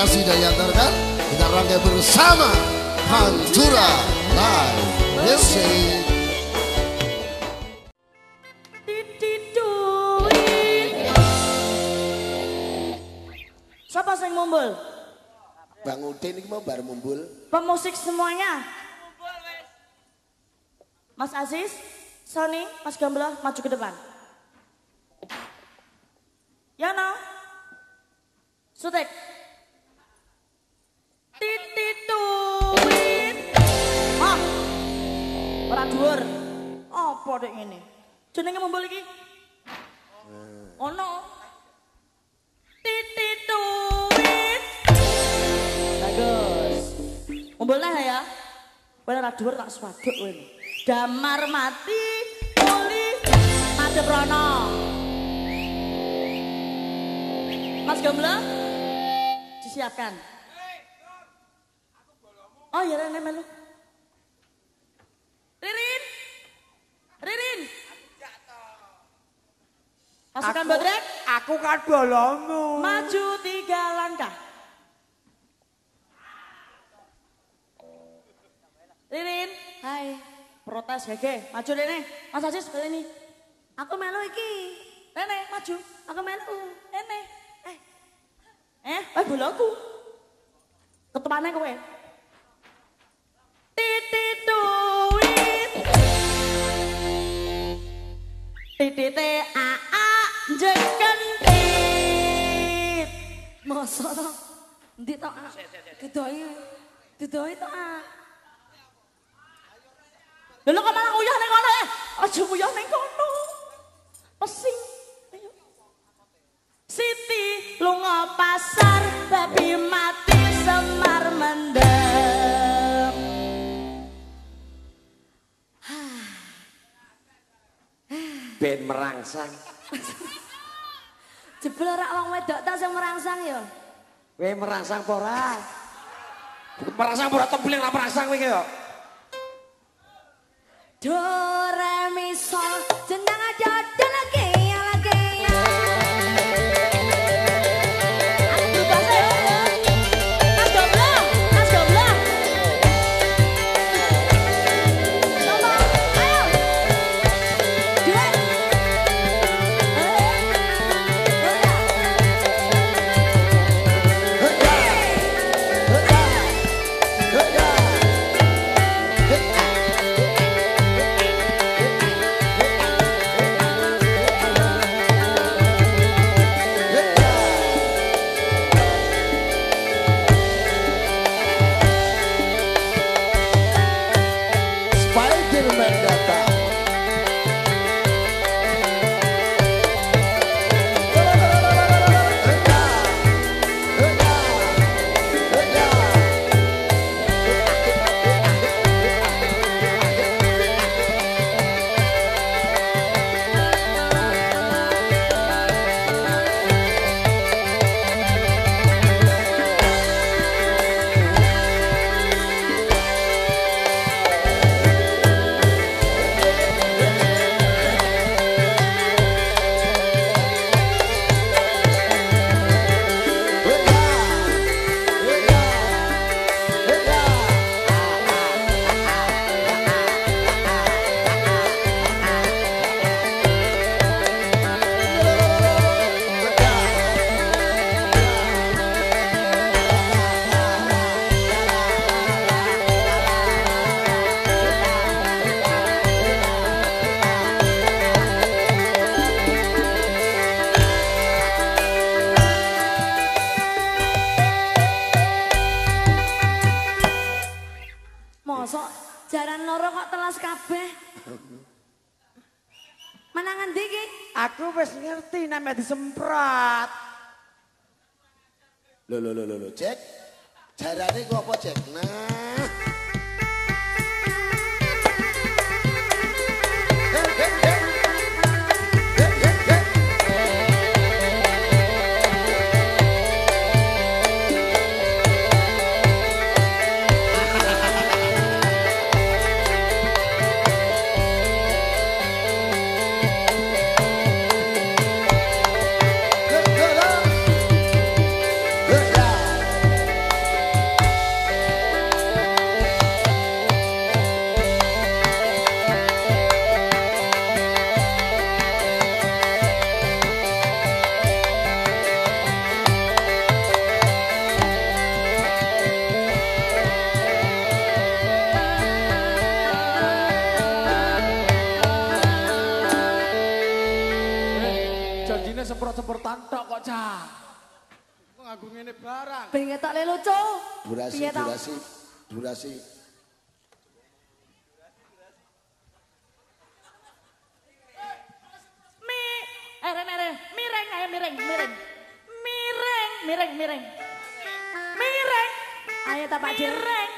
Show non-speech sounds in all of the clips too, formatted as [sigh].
kasih dan diantarkan kita rangkai bersama Pantura Live Music. Siapa yang mumbul? Bang Udin ini mau bar mumbul. Pemusik semuanya. Mas Aziz, Sony, Mas Gambla, maju ke depan. Yana, Sutek. Dek ini? Jenenge mumbul iki? Ono. Titituin. Bagus. Mumbulnya ya. Kowe ora dhuwur tak swaduk kowe. Damar mati muli madhep rono. Mas Gambla disiapkan. Oh ya Rene melu. Ririn. Ririn. Pasukan bodrek Aku kan bolongmu. maju tiga langkah. Ririn, hai. Protes gege, maju Rene. Mas Aziz balik ini. Aku melu iki. Rene, maju. Aku melu. Rene. Eh. Eh, eh bolaku. Ketepane kowe. Titite a a jekentit. Masa to? Ndi to? Didoi. Didoi to a. Lha kok malah uyah ning kono eh? Aja uyah ning kono. Pesing. Siti lunga pasar merangsang. [laughs] Jebul ora wong wedok ta sing merangsang ya. Kowe merangsang apa ora? Merangsang apa ora templing lah merangsang kowe ki yo. Telas kabeh. Menangan iki? Aku wis ngerti namanya disemprot. Lo lo lo lo cek. Jarane gua apa cek? Nah. Cak. Kok nganggo ngene barang? Ben ngetok le lucu. Durasi, durasi, durasi. Mi, eh Ren, Ren, miring ayo miring, miring. Miring, miring, miring. Miring. Ayo tak Pak Miring.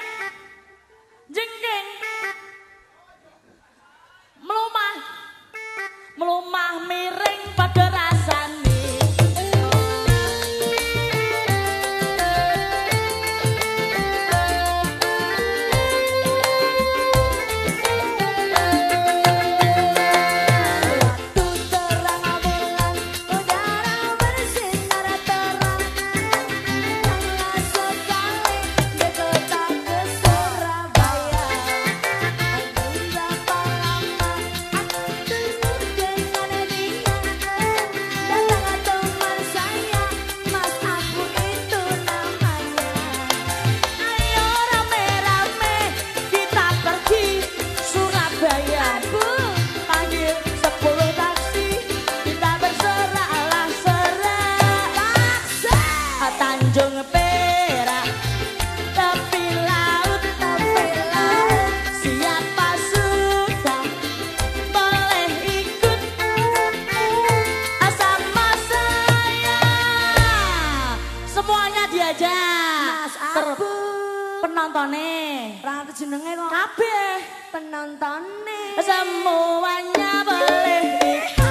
Penontonnya. Ra jenenge kok? Kabeh penontonnya. semuanya boleh